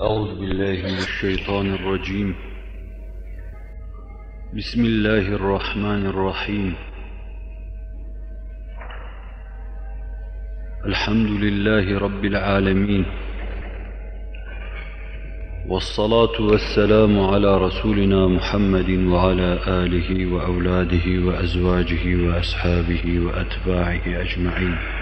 أعوذ بالله من الشيطان الرجيم. بسم الله الرحمن الرحيم. الحمد لله رب العالمين. والصلاة والسلام على رسولنا محمد وعلى آله وأولاده وأزواجه وأصحابه وأتباعه أجمعين.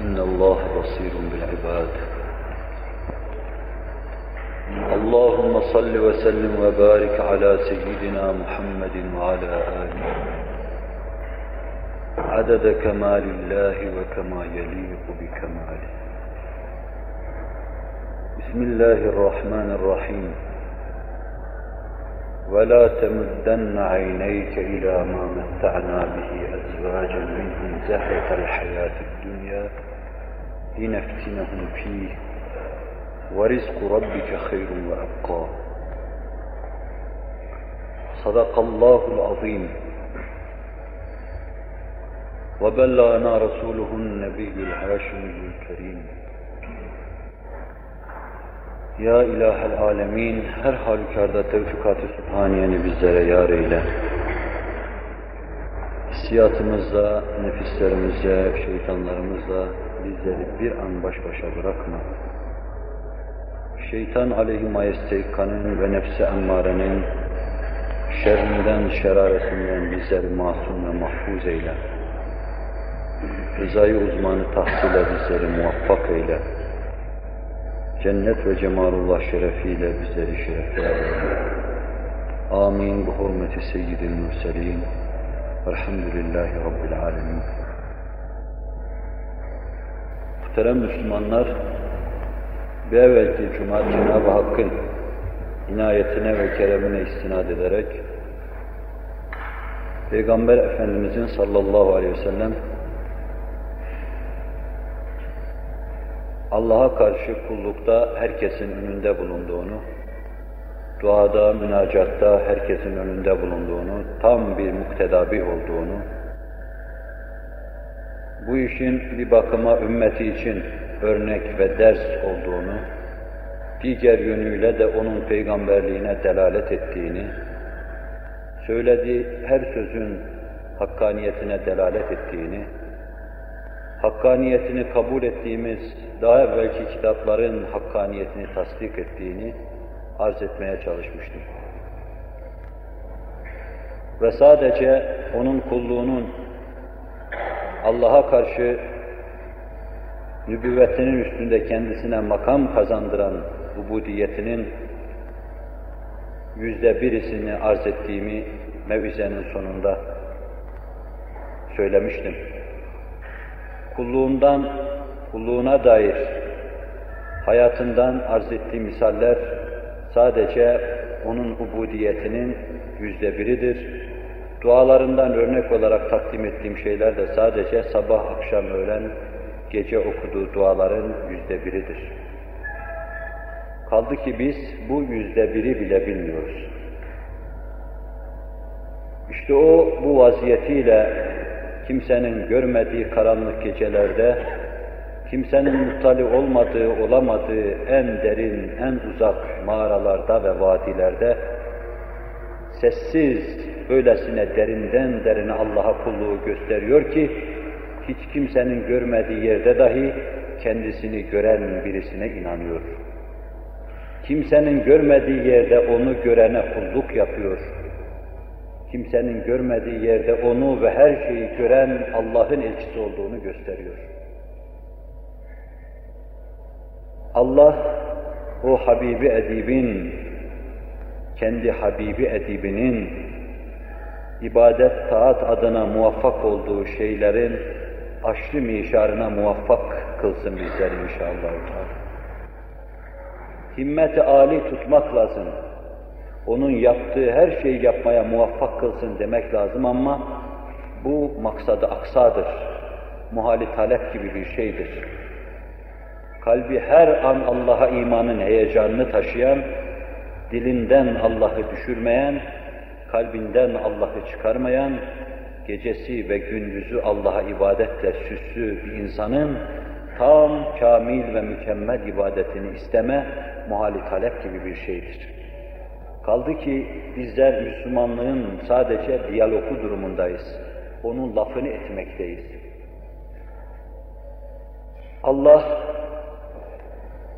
إن الله بصير بالعباد. اللهم صل وسلم وبارك على سيدنا محمد وعلى آله. عدد كمال الله وكما يليق بكماله. بسم الله الرحمن الرحيم. ولا تمدن عينيك إلى ما متعنا به أزواجا منهم زهرة الحياة الدنيا. لنفتنهم فيه ورزق ربك خير وأبقى صدق الله العظيم وبلغنا رسوله النبي الهاشمي الكريم Ya İlahel Alemin, her halükarda tevfikat-ı sübhaniyeni bizlere yar eyle. Hissiyatımızla, nefislerimizle, şeytanlarımızla bizleri bir an baş başa bırakma. Şeytan aleyhi majestekanın ve nefsi emmarenin şerrinden, şeraresinden bizleri masum ve mahfuz eyle. Rızayı uzmanı tahsile bizleri muvaffak eyle cennet ve cemalullah şerefiyle bizleri şereflendir. Amin. Bu hürmeti seyyidil mürselin. Velhamdülillahi Rabbil alemin. Muhterem Müslümanlar, bir evvelki Cuma Cenab-ı Hakk'ın inayetine ve keremine istinad ederek Peygamber Efendimizin sallallahu aleyhi ve sellem Allah'a karşı kullukta herkesin önünde bulunduğunu, duada, münacatta herkesin önünde bulunduğunu, tam bir muktedabih olduğunu, bu işin bir bakıma ümmeti için örnek ve ders olduğunu, diğer yönüyle de onun peygamberliğine delalet ettiğini, söylediği her sözün hakkaniyetine delalet ettiğini, hakkaniyetini kabul ettiğimiz daha evvelki kitapların hakkaniyetini tasdik ettiğini arz etmeye çalışmıştım. Ve sadece onun kulluğunun Allah'a karşı nübüvvetinin üstünde kendisine makam kazandıran ubudiyetinin yüzde birisini arz ettiğimi mevizenin sonunda söylemiştim kulluğundan, kulluğuna dair hayatından arz ettiği misaller sadece onun ubudiyetinin yüzde biridir. Dualarından örnek olarak takdim ettiğim şeyler de sadece sabah, akşam, öğlen, gece okuduğu duaların yüzde biridir. Kaldı ki biz bu yüzde biri bile bilmiyoruz. İşte o bu vaziyetiyle kimsenin görmediği karanlık gecelerde, kimsenin muttali olmadığı, olamadığı en derin, en uzak mağaralarda ve vadilerde, sessiz, böylesine derinden derine Allah'a kulluğu gösteriyor ki, hiç kimsenin görmediği yerde dahi kendisini gören birisine inanıyor. Kimsenin görmediği yerde onu görene kulluk yapıyor kimsenin görmediği yerde onu ve her şeyi gören Allah'ın elçisi olduğunu gösteriyor. Allah o Habibi Edib'in, kendi Habibi Edib'inin ibadet, taat adına muvaffak olduğu şeylerin aşrı mişarına muvaffak kılsın bizleri inşallah. Himmet-i âli tutmak lazım. Onun yaptığı her şeyi yapmaya muvaffak kılsın demek lazım ama bu maksadı aksadır. Muhali talep gibi bir şeydir. Kalbi her an Allah'a imanın heyecanını taşıyan, dilinden Allah'ı düşürmeyen, kalbinden Allah'ı çıkarmayan, gecesi ve gündüzü Allah'a ibadetle süslü bir insanın tam, kamil ve mükemmel ibadetini isteme, muhali talep gibi bir şeydir. Kaldı ki bizler Müslümanlığın sadece diyalogu durumundayız. Onun lafını etmekteyiz. Allah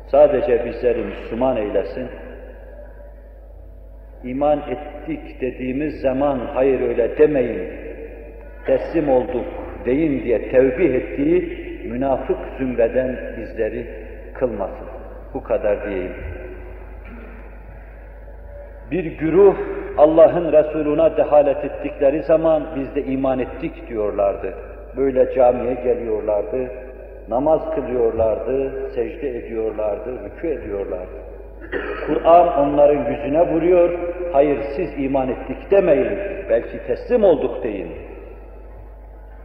sadece bizleri Müslüman eylesin. İman ettik dediğimiz zaman hayır öyle demeyin, teslim olduk deyin diye tevbih ettiği münafık zümreden bizleri kılmasın. Bu kadar diyeyim. Bir güruh Allah'ın Resuluna dehalet ettikleri zaman biz de iman ettik diyorlardı. Böyle camiye geliyorlardı, namaz kılıyorlardı, secde ediyorlardı, rükû ediyorlardı. Kur'an onların yüzüne vuruyor, hayır siz iman ettik demeyin, belki teslim olduk deyin.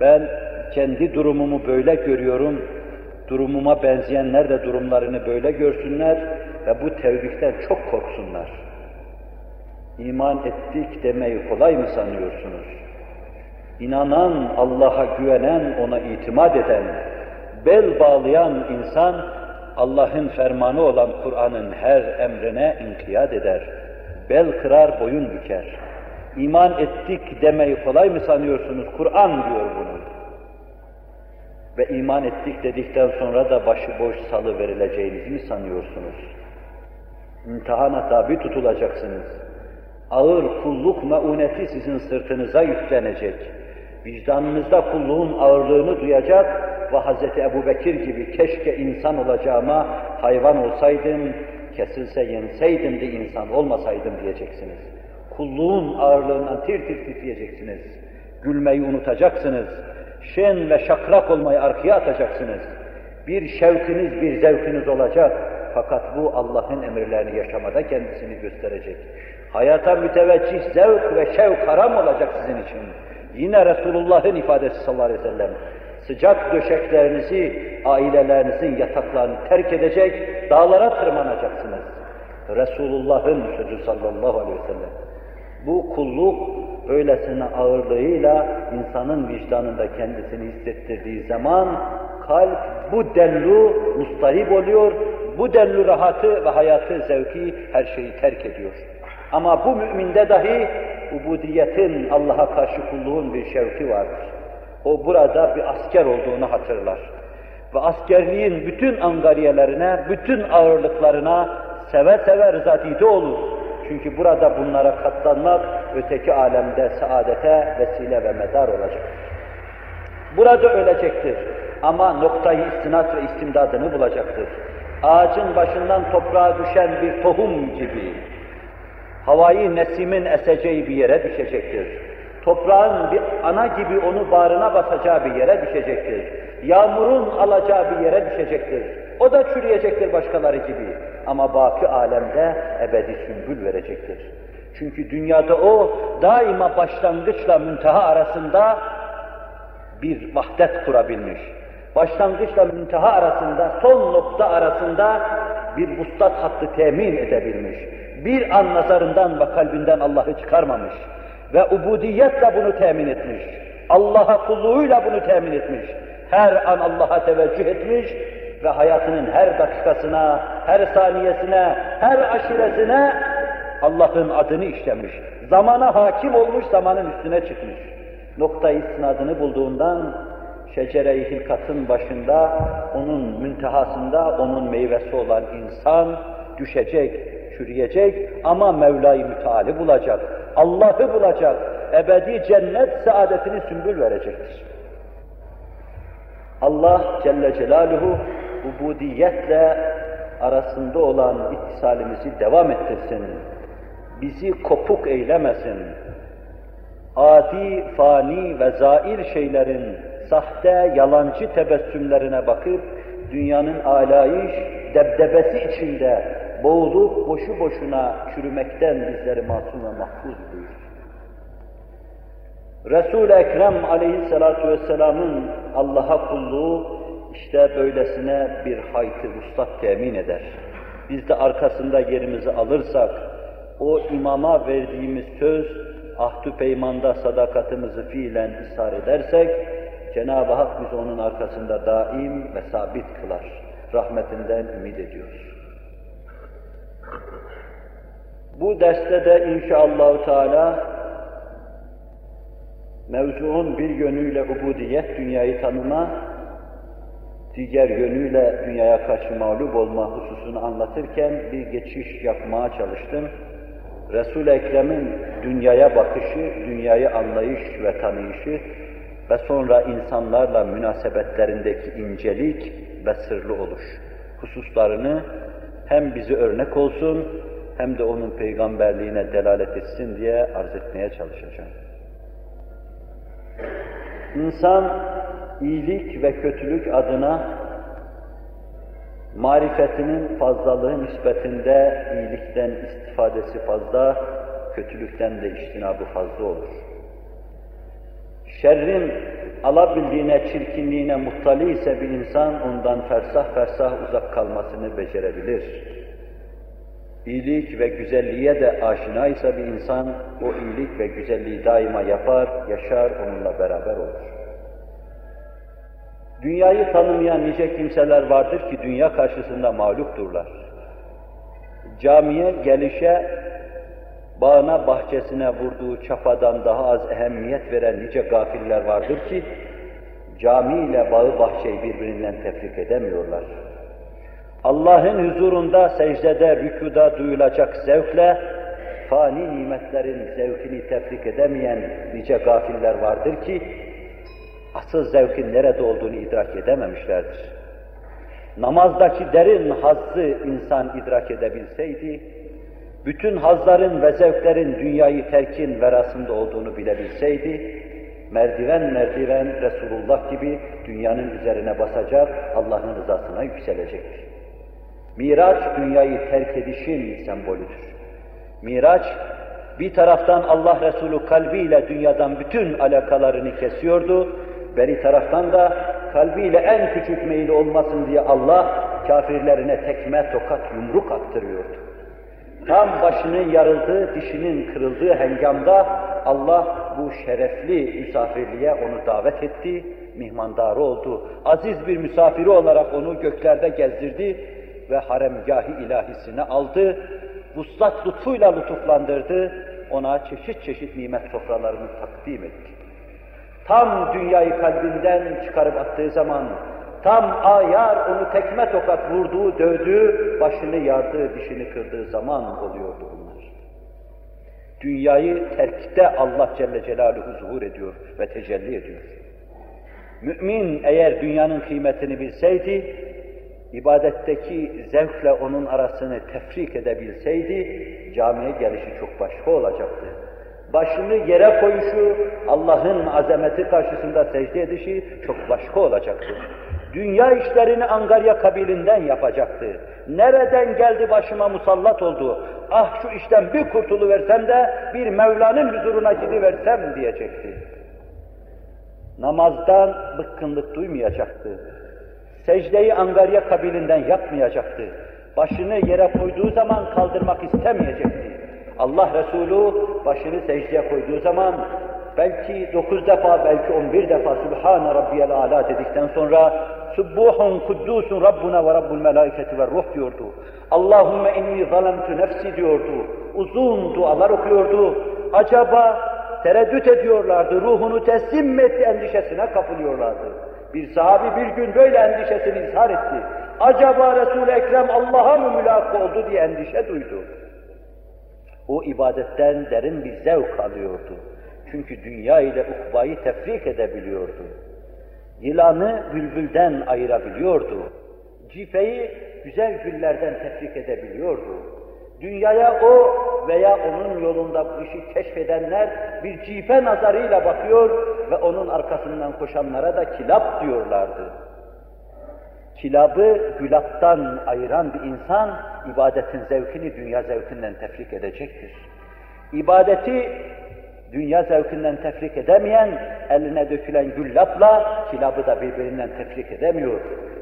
Ben kendi durumumu böyle görüyorum, durumuma benzeyenler de durumlarını böyle görsünler ve bu tevbikten çok korksunlar. İman ettik demeyi kolay mı sanıyorsunuz? İnanan, Allah'a güvenen, ona itimat eden, bel bağlayan insan, Allah'ın fermanı olan Kur'an'ın her emrine inkiyat eder. Bel kırar, boyun büker. İman ettik demeyi kolay mı sanıyorsunuz? Kur'an diyor bunu. Ve iman ettik dedikten sonra da başıboş salı verileceğinizi mi sanıyorsunuz? İmtihana tabi tutulacaksınız. Ağır kulluk meuneti sizin sırtınıza yüklenecek. Vicdanınızda kulluğun ağırlığını duyacak ve Hz. Ebu Bekir gibi keşke insan olacağıma hayvan olsaydım, kesilse yenseydim de insan olmasaydım diyeceksiniz. Kulluğun ağırlığından tir tir titreyeceksiniz. Gülmeyi unutacaksınız. Şen ve şakrak olmayı arkaya atacaksınız. Bir şevkiniz, bir zevkiniz olacak. Fakat bu Allah'ın emirlerini yaşamada kendisini gösterecek. Hayata müteveccih zevk ve şevk haram olacak sizin için. Yine Resulullah'ın ifadesi sallallahu aleyhi ve sellem. Sıcak döşeklerinizi, ailelerinizin yataklarını terk edecek, dağlara tırmanacaksınız. Resulullah'ın sözü sallallahu aleyhi ve sellem. Bu kulluk öylesine ağırlığıyla insanın vicdanında kendisini hissettirdiği zaman kalp bu denli mustarip oluyor, bu denli rahatı ve hayatı, zevki, her şeyi terk ediyor. Ama bu müminde dahi ubudiyetin, Allah'a karşı kulluğun bir şevki vardır. O burada bir asker olduğunu hatırlar. Ve askerliğin bütün angariyelerine, bütün ağırlıklarına seve seve rızadide olur. Çünkü burada bunlara katlanmak öteki alemde saadete vesile ve medar olacak. Burada ölecektir ama noktayı istinat ve istimdadını bulacaktır. Ağacın başından toprağa düşen bir tohum gibi havayı nesimin eseceği bir yere düşecektir. Toprağın bir ana gibi onu bağrına basacağı bir yere düşecektir. Yağmurun alacağı bir yere düşecektir. O da çürüyecektir başkaları gibi. Ama baki alemde ebedi sümbül verecektir. Çünkü dünyada o daima başlangıçla münteha arasında bir vahdet kurabilmiş. Başlangıçla münteha arasında, son nokta arasında bir vuslat hattı temin edebilmiş. Bir an nazarından ve kalbinden Allah'ı çıkarmamış. Ve ubudiyetle bunu temin etmiş. Allah'a kulluğuyla bunu temin etmiş. Her an Allah'a teveccüh etmiş ve hayatının her dakikasına, her saniyesine, her aşiresine Allah'ın adını işlemiş. Zamana hakim olmuş, zamanın üstüne çıkmış. Nokta istinadını bulduğundan şecere-i hilkatın başında, onun müntehasında, onun meyvesi olan insan düşecek, çürüyecek ama Mevla-i Müteal'i bulacak. Allah'ı bulacak. Ebedi cennet saadetini sümbül verecektir. Allah Celle Celaluhu ubudiyetle arasında olan ittisalimizi devam ettirsin. Bizi kopuk eylemesin. Adi, fani ve zair şeylerin sahte, yalancı tebessümlerine bakıp dünyanın alayış, debdebesi içinde boğulup boşu boşuna çürümekten bizleri masum ve mahfuz buyur. Resul-i Ekrem aleyhissalatu vesselamın Allah'a kulluğu işte böylesine bir haytı vuslat temin eder. Biz de arkasında yerimizi alırsak, o imama verdiğimiz söz, ahdü peymanda sadakatimizi fiilen ishar edersek, Cenab-ı Hak bizi onun arkasında daim ve sabit kılar. Rahmetinden ümit ediyoruz. Bu derste de inşallah Teala mevzuun bir yönüyle ubudiyet, dünyayı tanıma, diğer yönüyle dünyaya karşı mağlup olma hususunu anlatırken bir geçiş yapmaya çalıştım. Resul-i Ekrem'in dünyaya bakışı, dünyayı anlayış ve tanıyışı ve sonra insanlarla münasebetlerindeki incelik ve sırlı oluş hususlarını hem bizi örnek olsun hem de onun peygamberliğine delalet etsin diye arz etmeye çalışacağım. İnsan iyilik ve kötülük adına marifetinin fazlalığı nispetinde iyilikten istifadesi fazla, kötülükten de iştinabı fazla olur. Şerrin alabildiğine, çirkinliğine muhtali ise bir insan ondan fersah fersah uzak kalmasını becerebilir. İyilik ve güzelliğe de aşina ise bir insan o iyilik ve güzelliği daima yapar, yaşar, onunla beraber olur. Dünyayı tanımayan nice kimseler vardır ki dünya karşısında mağlupturlar. Camiye gelişe, bağına bahçesine vurduğu çapadan daha az ehemmiyet veren nice gafiller vardır ki, cami ile bağı bahçeyi birbirinden tefrik edemiyorlar. Allah'ın huzurunda, secdede, rükuda duyulacak zevkle, fani nimetlerin zevkini tefrik edemeyen nice gafiller vardır ki, asıl zevkin nerede olduğunu idrak edememişlerdir. Namazdaki derin hazzı insan idrak edebilseydi, bütün hazların ve zevklerin dünyayı terkin verasında olduğunu bilebilseydi, merdiven merdiven Resulullah gibi dünyanın üzerine basacak, Allah'ın rızasına yükselecektir. Miraç dünyayı terk edişin sembolüdür. Miraç bir taraftan Allah Resulü kalbiyle dünyadan bütün alakalarını kesiyordu, beri taraftan da kalbiyle en küçük meyli olmasın diye Allah kafirlerine tekme, tokat, yumruk attırıyordu. Tam başının yarıldığı, dişinin kırıldığı hengamda Allah bu şerefli misafirliğe onu davet etti, mihmandarı oldu. Aziz bir misafiri olarak onu göklerde gezdirdi ve haremgâhi ilahisine aldı. Vuslat lütfuyla lütuflandırdı, ona çeşit çeşit nimet sofralarını takdim etti. Tam dünyayı kalbinden çıkarıp attığı zaman, tam ayar onu tekme tokat vurduğu, dövdüğü, başını yardığı, dişini kırdığı zaman oluyordu bunlar. Dünyayı terkte Allah Celle Celaluhu zuhur ediyor ve tecelli ediyor. Mümin eğer dünyanın kıymetini bilseydi, ibadetteki zevkle onun arasını tefrik edebilseydi, camiye gelişi çok başka olacaktı başını yere koyuşu, Allah'ın azameti karşısında secde edişi çok başka olacaktı. Dünya işlerini Angarya kabilinden yapacaktı. Nereden geldi başıma musallat oldu? Ah şu işten bir kurtuluversem de bir Mevla'nın huzuruna gidiversem diyecekti. Namazdan bıkkınlık duymayacaktı. Secdeyi Angarya kabilinden yapmayacaktı. Başını yere koyduğu zaman kaldırmak istemeyecekti. Allah Resulü başını secdeye koyduğu zaman belki dokuz defa, belki on bir defa Sübhane Rabbiyel Ala dedikten sonra Subbuhun kuddusun Rabbuna ve Rabbul Melaiketi ve Ruh diyordu. Allahümme inni zalemtu nefsi diyordu. Uzun dualar okuyordu. Acaba tereddüt ediyorlardı, ruhunu teslim mi etti endişesine kapılıyorlardı. Bir sahabi bir gün böyle endişesini izhar etti. Acaba Resul-i Ekrem Allah'a mı mülak oldu diye endişe duydu. O ibadetten derin bir zevk alıyordu. Çünkü dünya ile ukbayı tefrik edebiliyordu. Yılanı bülbülden ayırabiliyordu. Cifeyi güzel güllerden tefrik edebiliyordu. Dünyaya o veya onun yolunda bu işi keşfedenler bir cife nazarıyla bakıyor ve onun arkasından koşanlara da kilap diyorlardı. Kilabı gülaptan ayıran bir insan, ibadetin zevkini dünya zevkinden tefrik edecektir. İbadeti dünya zevkinden tefrik edemeyen, eline dökülen güllapla kilabı da birbirinden tefrik edemiyor.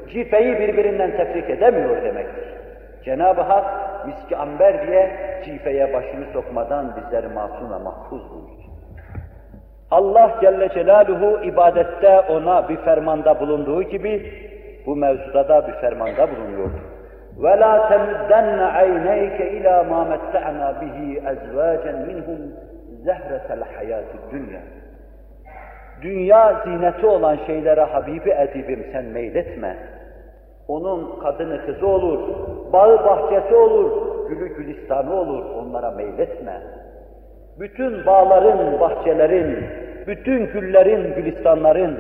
Cifeyi birbirinden tefrik edemiyor demektir. Cenab-ı Hak miski amber diye cifeye başını sokmadan bizleri masum ve mahfuz buyurdu. Allah Celle Celaluhu ibadette ona bir fermanda bulunduğu gibi bu mevzuda da bir fermanda bulunuyordu. وَلَا تَمُدَّنَّ عَيْنَيْكَ اِلَى مَا مَتَّعْنَا بِهِ اَزْوَاجًا مِنْهُمْ zehretel hayatü dünya. Dünya zineti olan şeylere Habibi edibim sen meyletme. Onun kadını kızı olur, bağı bahçesi olur, gülü gülistanı olur, onlara meyletme. Bütün bağların, bahçelerin, bütün güllerin, gülistanların,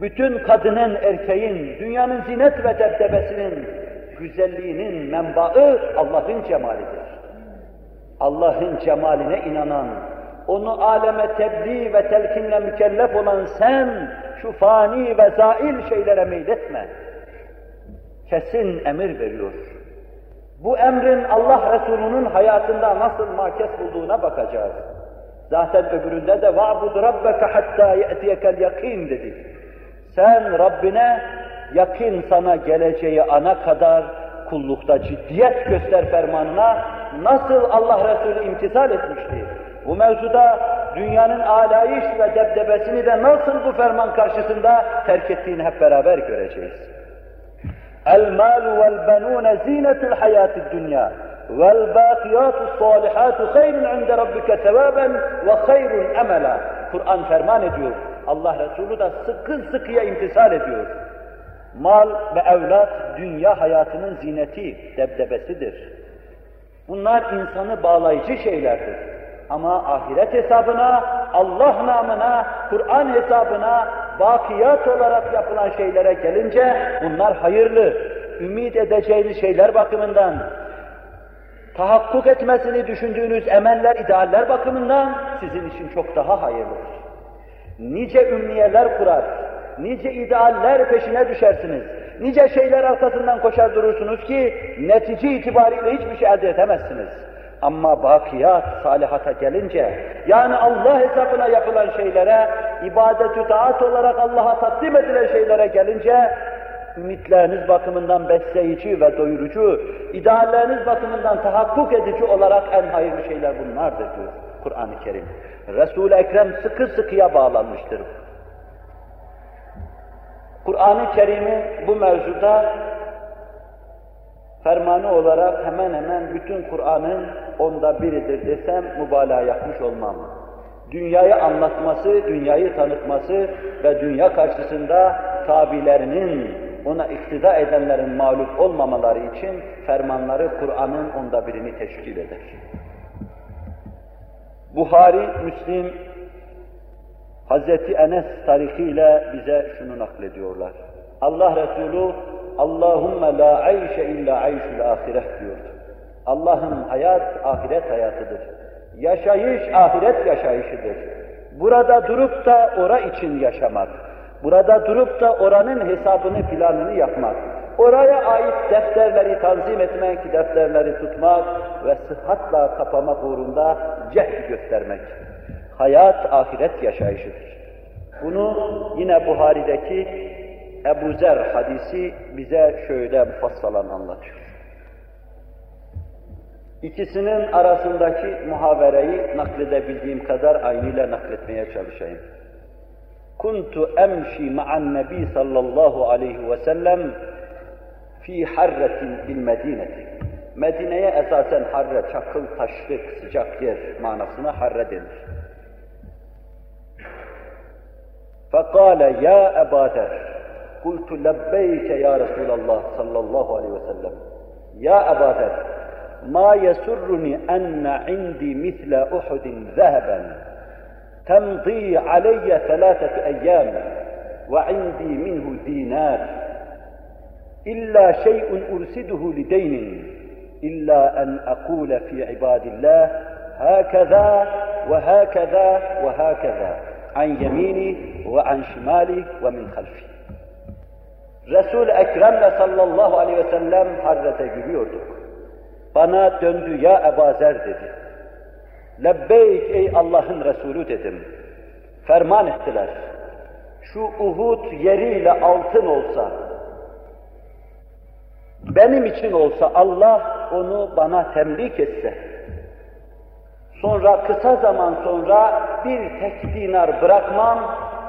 bütün kadının, erkeğin, dünyanın zinet ve debdebesinin, güzelliğinin menbaı Allah'ın cemalidir. Allah'ın cemaline inanan, onu aleme tebliğ ve telkinle mükellef olan sen, şu fani ve zail şeylere meyletme. Kesin emir veriyor. Bu emrin Allah Resulü'nün hayatında nasıl makes bulduğuna bakacağız. Zaten öbüründe de وَعْبُدْ رَبَّكَ حَتَّى يَأْتِيَكَ الْيَقِينَ dedik. Sen Rabbine yakın sana geleceği ana kadar kullukta ciddiyet göster fermanına nasıl Allah Resulü imtisal etmişti. Bu mevzuda dünyanın alayış ve debdebesini de nasıl bu ferman karşısında terk ettiğini hep beraber göreceğiz. El-mal vel-benun zinetul hayatid dünya vel bakiyatu salihatu hayrun inde rabbike sevaben ve hayrun emela. Kur'an ferman ediyor. Allah Resulü da sıkı sıkıya imtisal ediyor. Mal ve evlat dünya hayatının zineti, debdebesidir. Bunlar insanı bağlayıcı şeylerdir. Ama ahiret hesabına, Allah namına, Kur'an hesabına, bakiyat olarak yapılan şeylere gelince bunlar hayırlı, ümit edeceğiniz şeyler bakımından, tahakkuk etmesini düşündüğünüz emeller, idealler bakımından sizin için çok daha hayırlıdır. Nice ümniyeler kurar, nice idealler peşine düşersiniz, nice şeyler arkasından koşar durursunuz ki netice itibariyle hiçbir şey elde edemezsiniz. Ama bakiyat, salihata gelince, yani Allah hesabına yapılan şeylere, ibadet-ü taat olarak Allah'a takdim edilen şeylere gelince, ümitleriniz bakımından besleyici ve doyurucu, idealleriniz bakımından tahakkuk edici olarak en hayırlı şeyler bunlardır diyor Kur'an-ı Kerim. Resul-i Ekrem sıkı sıkıya bağlanmıştır. Kur'an-ı Kerim'i bu mevzuda fermanı olarak hemen hemen bütün Kur'an'ın onda biridir desem mübalağa yapmış olmam. Dünyayı anlatması, dünyayı tanıtması ve dünya karşısında tabilerinin, ona iktida edenlerin mağlup olmamaları için fermanları Kur'an'ın onda birini teşkil eder. Buhari, Müslim, Hazreti Enes tarihiyle bize şunu naklediyorlar. Allah Resulü Allahümme la ayşe illa ayşul ahiret diyordu. Allah'ın hayat ahiret hayatıdır. Yaşayış ahiret yaşayışıdır. Burada durup da ora için yaşamak, burada durup da oranın hesabını, planını yapmak, oraya ait defterleri tanzim etmek, defterleri tutmak ve sıhhatla kapamak uğrunda cehd göstermek. Hayat ahiret yaşayışıdır. Bunu yine Buhari'deki Ebu Zer hadisi bize şöyle mufassalan anlatıyor. İkisinin arasındaki muhabereyi nakledebildiğim kadar aynıyla nakletmeye çalışayım. Kuntu emşi ma'an nebi sallallahu aleyhi ve sellem fi harretin bil medineti. Medine'ye esasen harre, çakıl, taşlık, sıcak yer manasına harre denir. Fekale ya Ebader, قلت لبيك يا رسول الله صلى الله عليه وسلم يا أبا ذر ما يسرني أن عندي مثل أحد ذهبا تمضي علي ثلاثة أيام وعندي منه دينار إلا شيء أرسده لدين إلا أن أقول في عباد الله هكذا وهكذا وهكذا عن يميني وعن شمالي ومن خلفي. Resul Ekrem'le sallallahu aleyhi ve sellem Hazrete gülüyorduk. Bana döndü ya Ebu Zer dedi. Lebbeyk ey Allah'ın Resulü dedim. Ferman ettiler. Şu Uhud yeriyle altın olsa, benim için olsa Allah onu bana tembik etse, sonra kısa zaman sonra bir tek dinar bırakmam,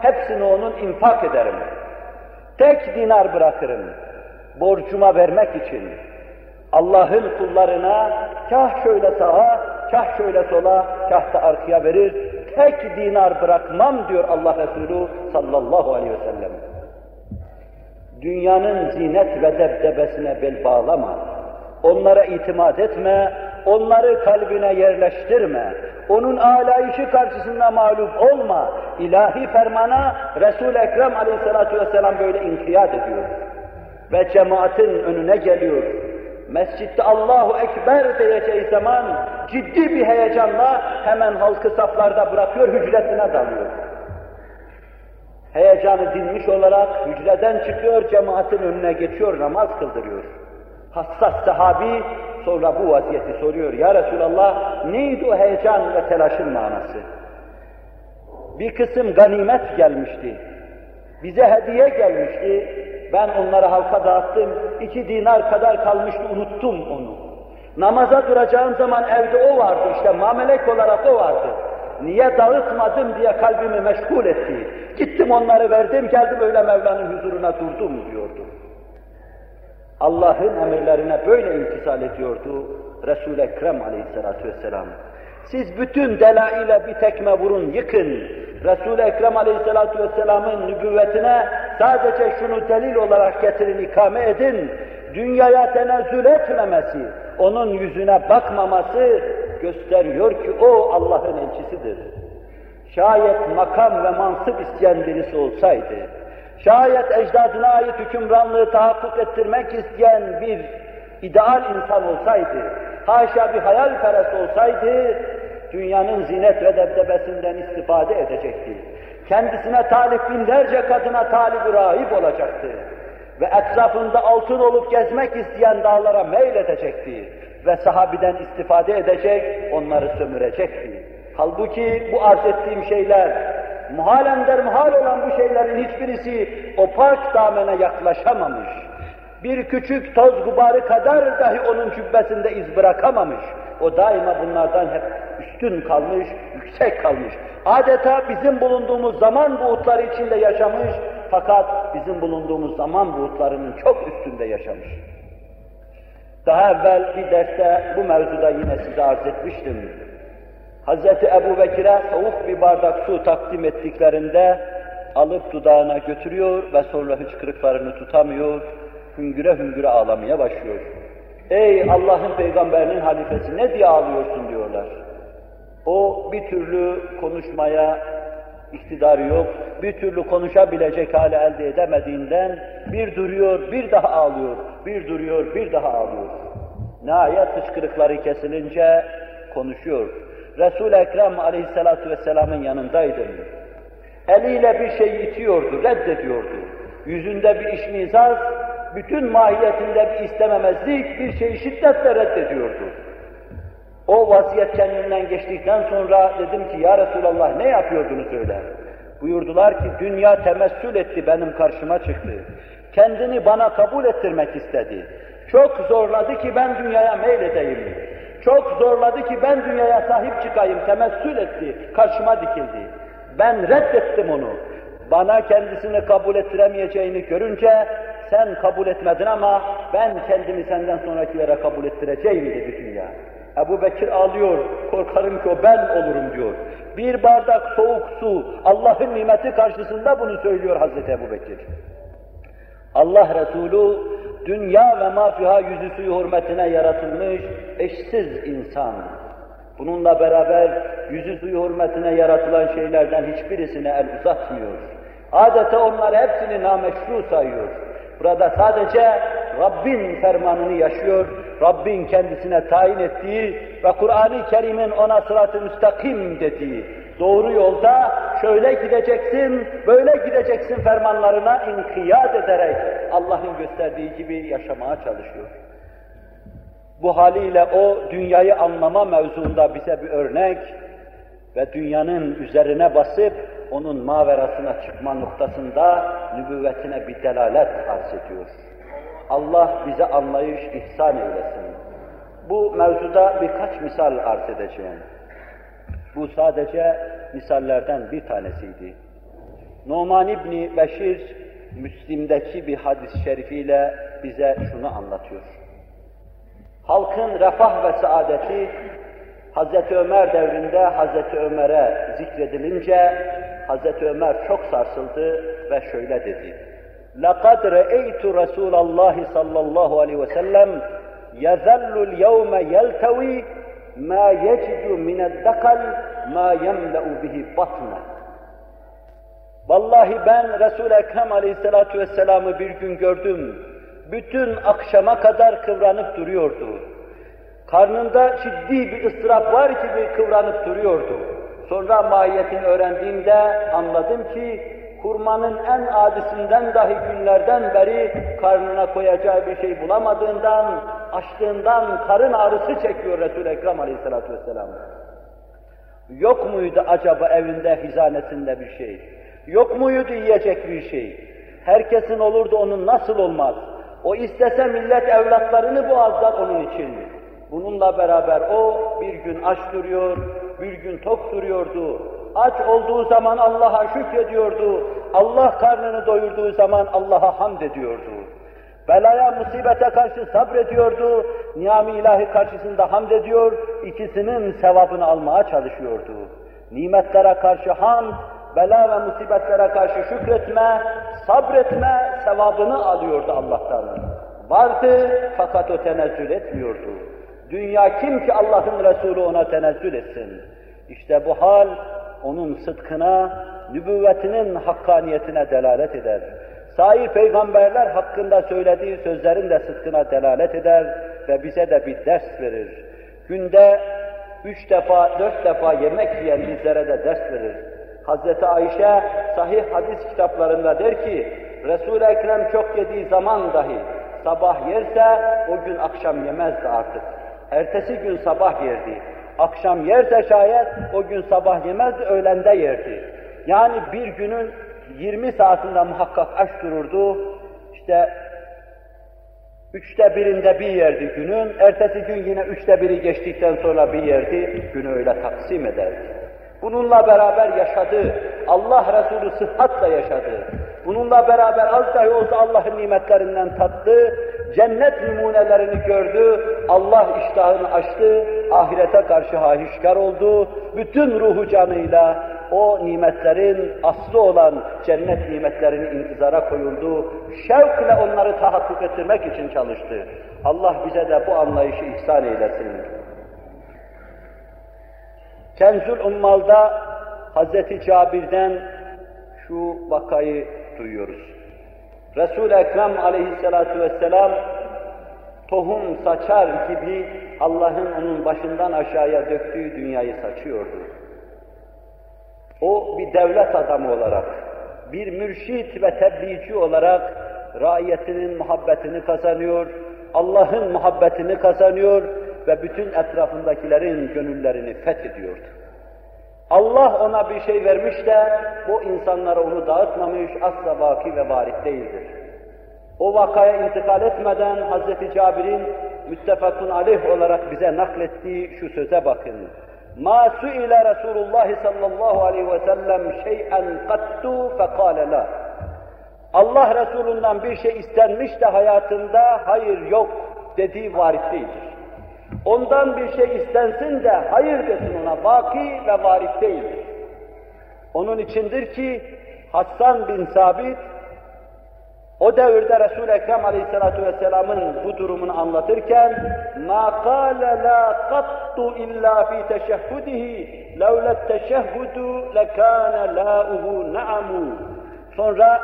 hepsini onun infak ederim. Tek dinar bırakırım, borcuma vermek için. Allah'ın kullarına kah şöyle sağa, kah şöyle sola, kah da arkaya verir. Tek dinar bırakmam diyor Allah Resulü sallallahu aleyhi ve sellem. Dünyanın zinet ve debdebesine bel bağlama. Onlara itimat etme, onları kalbine yerleştirme. Onun alayışı karşısında mağlup olma. İlahi fermana Resul-i Ekrem aleyhissalatu vesselam böyle inkiyat ediyor. Ve cemaatin önüne geliyor. Mescitte Allahu Ekber diyeceği zaman ciddi bir heyecanla hemen halkı saflarda bırakıyor, hücresine dalıyor heyecanı dinmiş olarak hücreden çıkıyor, cemaatin önüne geçiyor, namaz kıldırıyor. Hassas sahabi sonra bu vaziyeti soruyor. Ya Resulallah neydi o heyecan ve telaşın manası? Bir kısım ganimet gelmişti. Bize hediye gelmişti. Ben onları halka dağıttım. İki dinar kadar kalmıştı, unuttum onu. Namaza duracağım zaman evde o vardı işte, mamelek olarak o vardı. Niye dağıtmadım diye kalbimi meşgul etti. Gittim onları verdim, geldim öyle Mevla'nın huzuruna durdum diyordu. Allah'ın emirlerine böyle imtisal ediyordu Resul-i Ekrem aleyhissalatu vesselam. Siz bütün delaile bir tekme vurun, yıkın. Resul-i Ekrem aleyhissalatu vesselamın nübüvvetine sadece şunu delil olarak getirin, ikame edin. Dünyaya tenezzül etmemesi, onun yüzüne bakmaması gösteriyor ki o Allah'ın elçisidir. Şayet makam ve mansıp isteyen birisi olsaydı, şayet ecdadına ait hükümranlığı tahakkuk ettirmek isteyen bir ideal insan olsaydı, haşa bir hayalperest olsaydı, dünyanın zinet ve debdebesinden istifade edecekti. Kendisine talip binlerce kadına talip rahip olacaktı. Ve etrafında altın olup gezmek isteyen dağlara meyledecekti. Ve sahabiden istifade edecek, onları sömürecekti. Halbuki bu arz ettiğim şeyler, muhalen der muhal olan bu şeylerin hiçbirisi o park damene yaklaşamamış. Bir küçük toz gubarı kadar dahi onun cübbesinde iz bırakamamış. O daima bunlardan hep üstün kalmış, yüksek kalmış. Adeta bizim bulunduğumuz zaman buğutları içinde yaşamış, fakat bizim bulunduğumuz zaman buğutlarının çok üstünde yaşamış. Daha evvel bir derste bu mevzuda yine size arz etmiştim. Hz. Ebu Bekir'e soğuk bir bardak su takdim ettiklerinde alıp dudağına götürüyor ve sonra hıçkırıklarını tutamıyor, hüngüre hüngüre ağlamaya başlıyor. Ey Allah'ın peygamberinin halifesi ne diye ağlıyorsun diyorlar. O bir türlü konuşmaya iktidarı yok, bir türlü konuşabilecek hale elde edemediğinden bir duruyor, bir daha ağlıyor, bir duruyor, bir daha ağlıyor. Nihayet hıçkırıkları kesilince konuşuyor. Resul-i Ekrem aleyhissalatu vesselamın yanındaydım. Eliyle bir şey itiyordu, reddediyordu. Yüzünde bir işmizaz, bütün mahiyetinde bir istememezlik, bir şeyi şiddetle reddediyordu. O vaziyet kendinden geçtikten sonra dedim ki ya Resulallah ne yapıyordunuz öyle? Buyurdular ki dünya temessül etti benim karşıma çıktı. Kendini bana kabul ettirmek istedi. Çok zorladı ki ben dünyaya meyledeyim. Çok zorladı ki ben dünyaya sahip çıkayım, temessül etti, karşıma dikildi. Ben reddettim onu. Bana kendisini kabul ettiremeyeceğini görünce, sen kabul etmedin ama ben kendimi senden sonrakilere kabul ettireceğim dedi dünya. Ebu Bekir ağlıyor, korkarım ki o ben olurum diyor. Bir bardak soğuk su, Allah'ın nimeti karşısında bunu söylüyor Hazreti Ebu Bekir. Allah Resulü dünya ve mafiha yüzü hürmetine yaratılmış eşsiz insan. Bununla beraber yüzü hürmetine yaratılan şeylerden hiçbirisine el uzatmıyor. Adeta onları hepsini nameşru sayıyor. Burada sadece Rabbin fermanını yaşıyor, Rabbin kendisine tayin ettiği ve Kur'an-ı Kerim'in ona sırat-ı müstakim dediği, doğru yolda şöyle gideceksin, böyle gideceksin fermanlarına inkiyat ederek Allah'ın gösterdiği gibi yaşamaya çalışıyor. Bu haliyle o dünyayı anlama mevzuunda bize bir örnek ve dünyanın üzerine basıp onun maverasına çıkma noktasında nübüvvetine bir delalet arz ediyor. Allah bize anlayış ihsan eylesin. Bu mevzuda birkaç misal arz edeceğim. Bu sadece misallerden bir tanesiydi. Numan İbni Beşir, Müslim'deki bir hadis-i şerifiyle bize şunu anlatıyor. Halkın refah ve saadeti Hz. Ömer devrinde Hz. Ömer'e zikredilince Hz. Ömer çok sarsıldı ve şöyle dedi. لَقَدْ رَأَيْتُ رَسُولَ اللّٰهِ صَلَّى اللّٰهُ عَلَيْهِ وَسَلَّمْ يَذَلُّ الْيَوْمَ يَلْتَوِي مَا يَجِدُ مِنَ الدَّقَلْ مَا يَمْلَأُ بِهِ بَطْنَهُ Vallahi ben Resul-i Ekrem Aleyhisselatü Vesselam'ı bir gün gördüm. Bütün akşama kadar kıvranıp duruyordu. Karnında ciddi bir ıstırap var gibi kıvranıp duruyordu. Sonra mahiyetini öğrendiğimde anladım ki kurmanın en adisinden dahi günlerden beri karnına koyacağı bir şey bulamadığından, açlığından karın ağrısı çekiyor Resul-i Ekrem Aleyhisselatü Vesselam. Yok muydu acaba evinde hizanesinde bir şey? Yok muydu yiyecek bir şey? Herkesin olurdu onun nasıl olmaz? O istese millet evlatlarını boğazlar onun için. Bununla beraber o bir gün aç duruyor, bir gün tok duruyordu. Aç olduğu zaman Allah'a şükrediyordu. Allah karnını doyurduğu zaman Allah'a hamd ediyordu. Belaya, musibete karşı sabrediyordu. Niyam-ı ilahi karşısında hamd ediyor. ikisinin sevabını almaya çalışıyordu. Nimetlere karşı hamd, bela ve musibetlere karşı şükretme, sabretme sevabını alıyordu Allah'tan. Vardı fakat o tenezzül etmiyordu. Dünya kim ki Allah'ın Resulü ona tenezzül etsin? İşte bu hal onun sıdkına, nübüvvetinin hakkaniyetine delalet eder. Sair peygamberler hakkında söylediği sözlerin de sıdkına delalet eder ve bize de bir ders verir. Günde üç defa, dört defa yemek yiyen bizlere de ders verir. Hazreti Ayşe sahih hadis kitaplarında der ki, Resul-i Ekrem çok yediği zaman dahi sabah yerse o gün akşam yemezdi artık. Ertesi gün sabah yerdi. Akşam yerse şayet o gün sabah yemezdi, öğlende yerdi. Yani bir günün 20 saatinde muhakkak aç dururdu. İşte üçte birinde bir yerdi günün, ertesi gün yine üçte biri geçtikten sonra bir yerdi, günü öyle taksim ederdi. Bununla beraber yaşadı. Allah Resulü sıhhatla yaşadı. Bununla beraber az dahi olsa Allah'ın nimetlerinden tattı. Cennet numunelerini gördü. Allah iştahını açtı. Ahirete karşı hahişkar oldu. Bütün ruhu canıyla o nimetlerin aslı olan cennet nimetlerini intizara koyuldu. Şevkle onları tahakkuk ettirmek için çalıştı. Allah bize de bu anlayışı ihsan eylesin. Kenzül Ummal'da Hz. Cabir'den şu vakayı duyuyoruz. Resul-i Ekrem aleyhissalatu vesselam tohum saçar gibi Allah'ın onun başından aşağıya döktüğü dünyayı saçıyordu. O bir devlet adamı olarak, bir mürşit ve tebliğci olarak raiyetinin muhabbetini kazanıyor, Allah'ın muhabbetini kazanıyor ve bütün etrafındakilerin gönüllerini fethediyordu. Allah ona bir şey vermiş de bu insanlara onu dağıtmamış, asla vaki ve varit değildir. O vakaya intikal etmeden Hz. Cabir'in müttefakun aleyh olarak bize naklettiği şu söze bakın. مَا سُئِلَ رَسُولُ اللّٰهِ sallallahu aleyhi ve sellem şey'en قَتُّ فَقَالَ لَا Allah Resulü'nden bir şey istenmiş de hayatında hayır yok dediği varit değildir. Ondan bir şey istensin de hayır desin ona, vaki ve varit değildir. Onun içindir ki Hassan bin Sabit o devirde Resul-i Ekrem Aleyhisselatü Vesselam'ın bu durumunu anlatırken مَا قَالَ لَا قَطُّ إِلَّا فِي تَشَهُّدِهِ لَوْلَا التَّشَهُّدُ لَكَانَ لَاؤُهُ نَعَمُ Sonra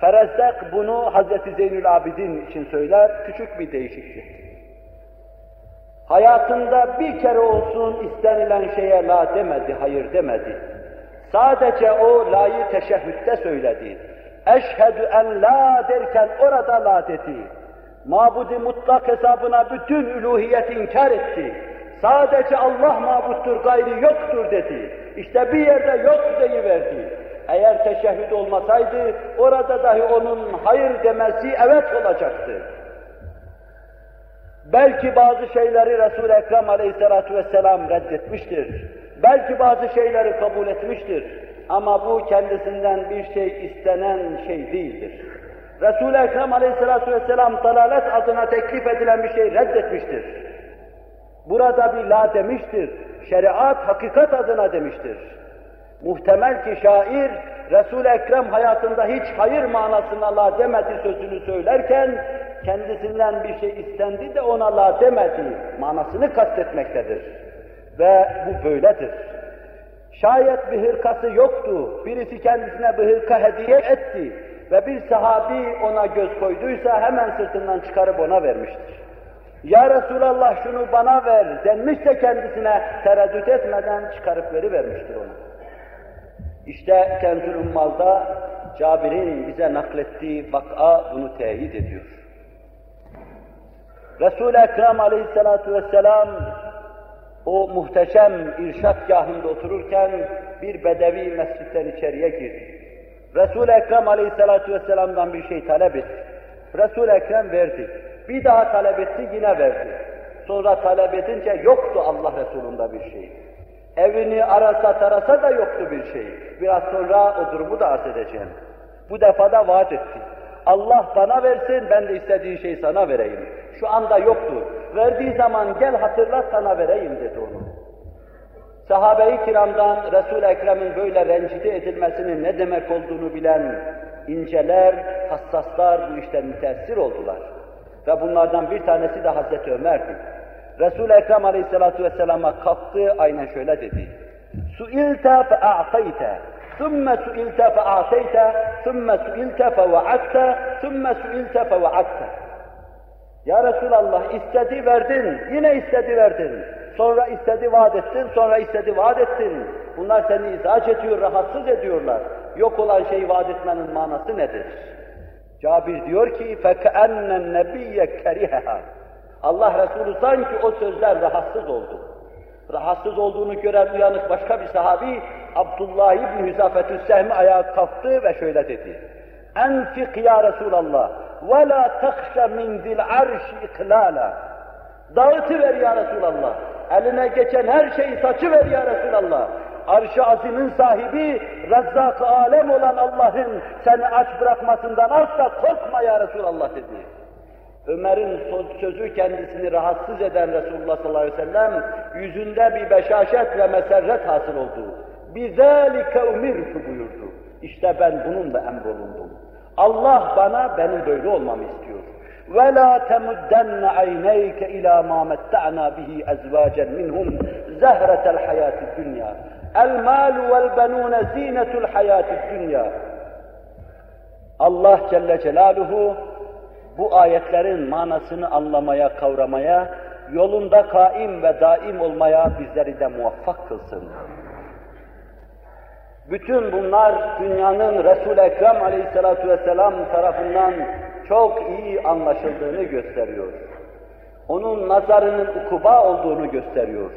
Ferezdek bunu Hz. Zeynül Abidin için söyler, küçük bir değişiklik. Hayatında bir kere olsun istenilen şeye la demedi, hayır demedi. Sadece o la'yı teşehhütte söyledi. Eşhedü en la derken orada la dedi. Mabudi mutlak hesabına bütün üluhiyeti inkar etti. Sadece Allah mabuttur, gayri yoktur dedi. İşte bir yerde yok verdi. Eğer teşehhüd olmasaydı orada dahi onun hayır demesi evet olacaktı. Belki bazı şeyleri Resul-i Ekrem aleyhissalatu vesselam reddetmiştir. Belki bazı şeyleri kabul etmiştir. Ama bu kendisinden bir şey istenen şey değildir. Resul-i Ekrem aleyhissalatu vesselam dalalet adına teklif edilen bir şey reddetmiştir. Burada bir la demiştir. Şeriat hakikat adına demiştir. Muhtemel ki şair Resul-i Ekrem hayatında hiç hayır manasına la demedi sözünü söylerken kendisinden bir şey istendi de ona la demedi manasını kastetmektedir. Ve bu böyledir. Şayet bir hırkası yoktu, birisi kendisine bir hırka hediye etti ve bir sahabi ona göz koyduysa hemen sırtından çıkarıp ona vermiştir. Ya Resulallah şunu bana ver denmişse kendisine tereddüt etmeden çıkarıp veri vermiştir ona. İşte Kenzül Ummal'da Cabir'in bize naklettiği vaka bunu teyit ediyor. Resul-i Ekrem aleyhissalatu vesselam o muhteşem irşatgahında otururken bir bedevi mescitten içeriye girdi. Resul-i Ekrem aleyhissalatu vesselam'dan bir şey talep etti. Resul-i Ekrem verdi. Bir daha talep etti yine verdi. Sonra talep edince yoktu Allah Resulü'nde bir şey. Evini arasa tarasa da yoktu bir şey. Biraz sonra o durumu da arz edeceğim. Bu defa da vaat etti. Allah bana versin, ben de istediğin şeyi sana vereyim. Şu anda yoktu. Verdiği zaman gel hatırlat sana vereyim dedi onu. Sahabe-i kiramdan Resul-i Ekrem'in böyle rencide edilmesinin ne demek olduğunu bilen inceler, hassaslar bu işten müteessir oldular. Ve bunlardan bir tanesi de Hazreti Ömer'di. Resul-i Ekrem aleyhissalatu vesselama kalktı, aynen şöyle dedi. Su'ilte fe'a'teyte, ثُمَّ سُئِلْتَ فَأَعْتَيْتَ ثُمَّ سُئِلْتَ فَوَعَدْتَ ثُمَّ سُئِلْتَ فَوَعَدْتَ Ya Resulallah istedi verdin, yine istedi verdin. Sonra istedi vaat ettin, sonra istedi vaat ettin. Bunlar seni izaç ediyor, rahatsız ediyorlar. Yok olan şeyi vaat etmenin manası nedir? Cabir diyor ki, فَكَأَنَّ النَّبِيَّ كَرِهَهَا Allah Resulü sanki o sözler rahatsız oldu. Rahatsız olduğunu gören uyanık başka bir sahabi, Abdullah İbni Hüzafetü Sehmi ayağa kalktı ve şöyle dedi. Enfik ya Resulallah ve la takşa min zil arşi iklala. Dağıtıver ya Resulallah. Eline geçen her şeyi saçıver ya Resulallah. Arş-ı azimin sahibi, rezzak alem olan Allah'ın seni aç bırakmasından asla korkma ya Resulallah dedi. Ömer'in sözü kendisini rahatsız eden Resulullah sallallahu aleyhi ve sellem yüzünde bir beşaşet ve meserret hasıl oldu. بِذَٰلِكَ اُمِرْتُ buyurdu. İşte ben bununla emrolundum. Allah bana benim böyle olmamı istiyor. وَلَا تَمُدَّنَّ عَيْنَيْكَ اِلَى مَا مَتَّعْنَا بِهِ اَزْوَاجًا مِنْهُمْ زَهْرَةَ الْحَيَاةِ الدُّنْيَا الْمَالُ وَالْبَنُونَ زِينَةُ الْحَيَاةِ الدُّنْيا Allah Celle Celaluhu bu ayetlerin manasını anlamaya, kavramaya, yolunda kaim ve daim olmaya bizleri de muvaffak kılsın. Bütün bunlar dünyanın Resul-i Ekrem aleyhissalatu vesselam tarafından çok iyi anlaşıldığını gösteriyor. Onun nazarının ukuba olduğunu gösteriyor.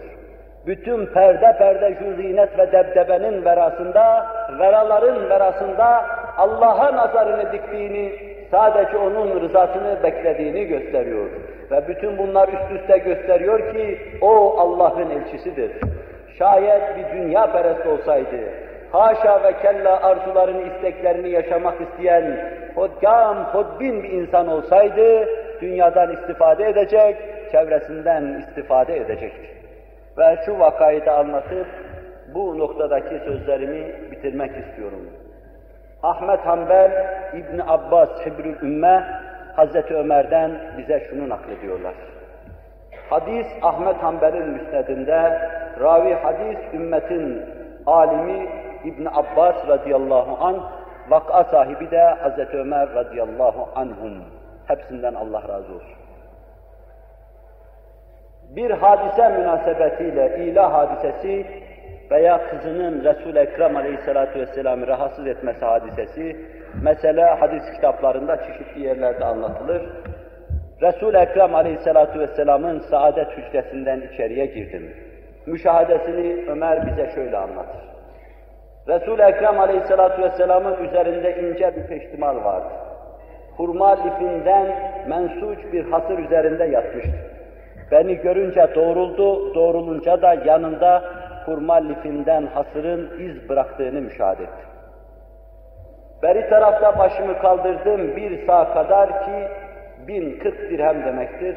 Bütün perde perde şu zinet ve debdebenin verasında, veraların verasında Allah'a nazarını diktiğini, sadece onun rızasını beklediğini gösteriyor. Ve bütün bunlar üst üste gösteriyor ki o Allah'ın elçisidir. Şayet bir dünya perest olsaydı, haşa ve kella arzularını, isteklerini yaşamak isteyen hodgam, hodbin bir insan olsaydı, dünyadan istifade edecek, çevresinden istifade edecekti. Ve şu vakayı da anlatıp, bu noktadaki sözlerimi bitirmek istiyorum. Ahmet Hanbel, İbn Abbas, Hibrül Ümme, Hazreti Ömer'den bize şunu naklediyorlar. Hadis Ahmet Hanbel'in müsnedinde, ravi hadis ümmetin alimi İbn Abbas radıyallahu an vaka sahibi de Hazreti Ömer radıyallahu anhum. Hepsinden Allah razı olsun. Bir hadise münasebetiyle ilah hadisesi veya kızının Resul-i Ekrem aleyhissalatu vesselam'ı rahatsız etmesi hadisesi, mesela hadis kitaplarında çeşitli yerlerde anlatılır. Resul-i Ekrem aleyhissalatu vesselam'ın saadet hücresinden içeriye girdim. Müşahadesini Ömer bize şöyle anlatır. Resul-i Ekrem aleyhissalatu vesselam'ın üzerinde ince bir peştimal vardı. Hurma lifinden mensuç bir hasır üzerinde yatmıştı. Beni görünce doğruldu, doğrulunca da yanında hurma lifinden hasırın iz bıraktığını müşahede ettim. Beri tarafta başımı kaldırdım bir sağ kadar ki bin kırk dirhem demektir.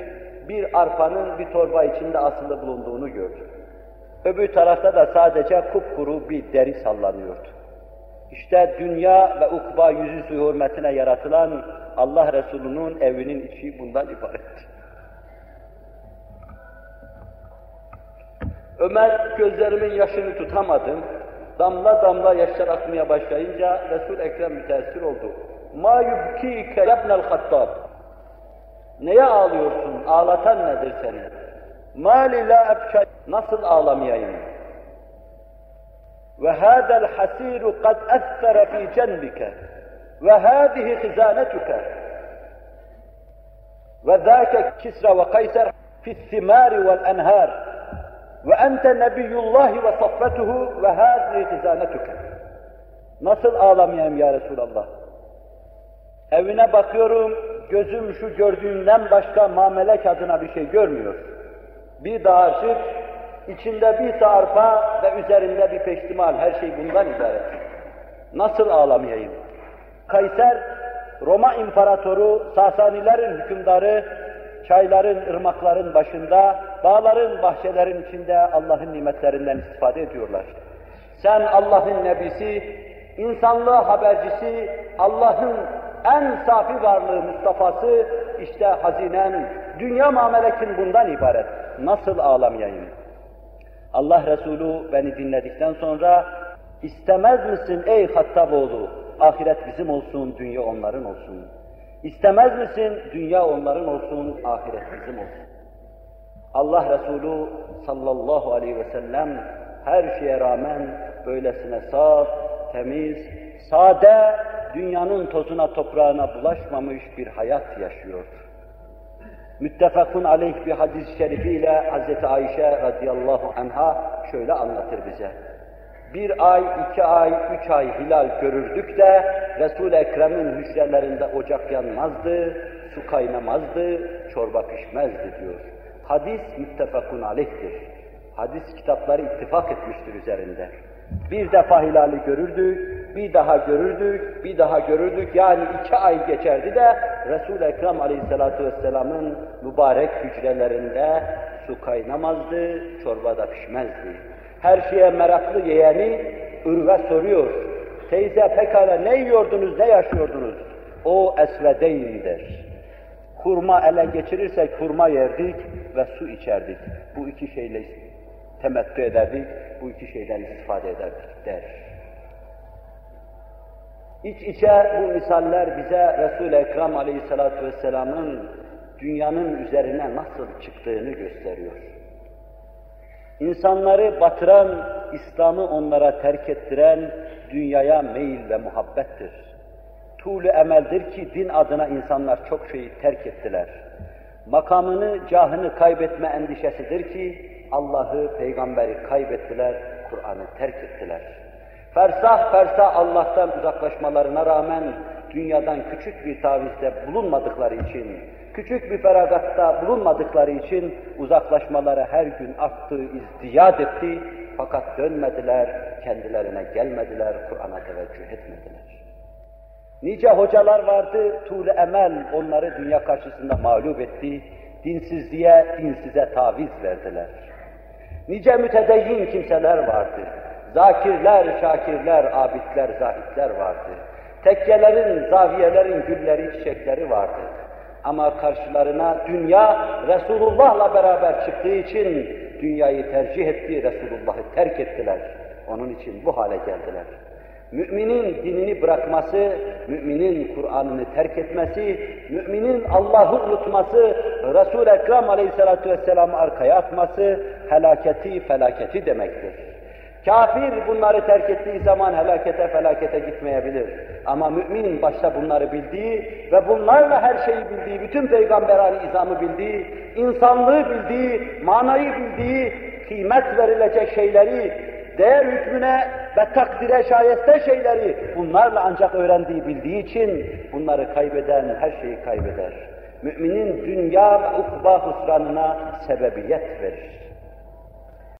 Bir arpanın bir torba içinde asılı bulunduğunu gördüm. Öbür tarafta da sadece kupkuru bir deri sallanıyordu. İşte dünya ve ukba yüzü hürmetine yaratılan Allah Resulü'nün evinin içi bundan ibaret. Ömer gözlerimin yaşını tutamadım. Damla damla yaşlar akmaya başlayınca Resul Ekrem müteessir oldu. Ma yubkike yabnel hattab. Neye ağlıyorsun? Ağlatan nedir seni? Mali la ebke. Nasıl ağlamayayım? Ve hâzel hasiru kad essere fi cenbike. Ve hâzihi hizanetuke. Ve zâke kisra ve kayser fi thimâri vel enhâr. Ve ente nebiyullahi ve saffetuhu ve hâzihi hizanetuke. Nasıl ağlamayayım ya Resulallah? Evine bakıyorum, gözüm şu gördüğümden başka mamelek adına bir şey görmüyor. Bir dağarcık, içinde bir sarpa ve üzerinde bir peştimal, her şey bundan ibaret. Nasıl ağlamayayım? Kayser, Roma İmparatoru, Sasanilerin hükümdarı, çayların, ırmakların başında, dağların, bahçelerin içinde Allah'ın nimetlerinden istifade ediyorlar. Sen Allah'ın nebisi, insanlığa habercisi, Allah'ın en safi varlığı Mustafa'sı, işte hazinen, dünya mamelekin bundan ibaret. Nasıl ağlamayayım? Allah Resulü beni dinledikten sonra, istemez misin ey Hattaboğlu, ahiret bizim olsun, dünya onların olsun. İstemez misin dünya onların olsun, ahiret bizim olsun. Allah Resulü sallallahu aleyhi ve sellem her şeye rağmen böylesine saf, temiz, sade, dünyanın tozuna toprağına bulaşmamış bir hayat yaşıyor. Müttefakun aleyh bir hadis-i şerifiyle Hz. Ayşe radıyallahu anha şöyle anlatır bize. Bir ay, iki ay, üç ay hilal görürdük de Resul-i Ekrem'in hücrelerinde ocak yanmazdı, su kaynamazdı, çorba pişmezdi diyor. Hadis müttefakun aleyhtir. Hadis kitapları ittifak etmiştir üzerinde. Bir defa hilali görürdük, bir daha görürdük, bir daha görürdük. Yani iki ay geçerdi de Resul-i Ekrem aleyhissalatu vesselamın mübarek hücrelerinde su kaynamazdı, çorba da pişmezdi. Her şeye meraklı yeğeni Ürve soruyor. Teyze pekala ne yiyordunuz, ne yaşıyordunuz? O esvedeyn der. Kurma ele geçirirsek hurma yerdik ve su içerdik. Bu iki şeyle temettü ederdik, bu iki şeyden istifade ederdik der. İç içe bu misaller bize Resul-i Ekrem aleyhissalatu vesselamın dünyanın üzerine nasıl çıktığını gösteriyor. İnsanları batıran, İslam'ı onlara terk ettiren dünyaya meyil ve muhabbettir. Tuğlu emeldir ki din adına insanlar çok şeyi terk ettiler. Makamını, cahını kaybetme endişesidir ki Allah'ı, peygamberi kaybettiler, Kur'an'ı terk ettiler. Fersah fersah Allah'tan uzaklaşmalarına rağmen dünyadan küçük bir tavizde bulunmadıkları için küçük bir feragatta bulunmadıkları için uzaklaşmaları her gün arttı, izdiyat etti. Fakat dönmediler, kendilerine gelmediler, Kur'an'a teveccüh etmediler. Nice hocalar vardı, tuğle emel onları dünya karşısında mağlup etti, dinsizliğe, dinsize taviz verdiler. Nice mütedeyyin kimseler vardı, zakirler, şakirler, abidler, zahitler vardı. Tekkelerin, zaviyelerin gülleri, çiçekleri vardı. Ama karşılarına dünya Resulullah'la beraber çıktığı için dünyayı tercih etti, Resulullah'ı terk ettiler. Onun için bu hale geldiler. Müminin dinini bırakması, müminin Kur'an'ını terk etmesi, müminin Allah'ı unutması, Resul-i Ekrem aleyhissalatu vesselam'ı arkaya atması, helaketi, felaketi demektir. Kafir bunları terk ettiği zaman helakete felakete gitmeyebilir. Ama mümin başta bunları bildiği ve bunlarla her şeyi bildiği, bütün peygamberani izamı bildiği, insanlığı bildiği, manayı bildiği, kıymet verilecek şeyleri, değer hükmüne ve takdire şayeste şeyleri bunlarla ancak öğrendiği, bildiği için bunları kaybeden her şeyi kaybeder. Müminin dünya ve ukba husranına sebebiyet verir.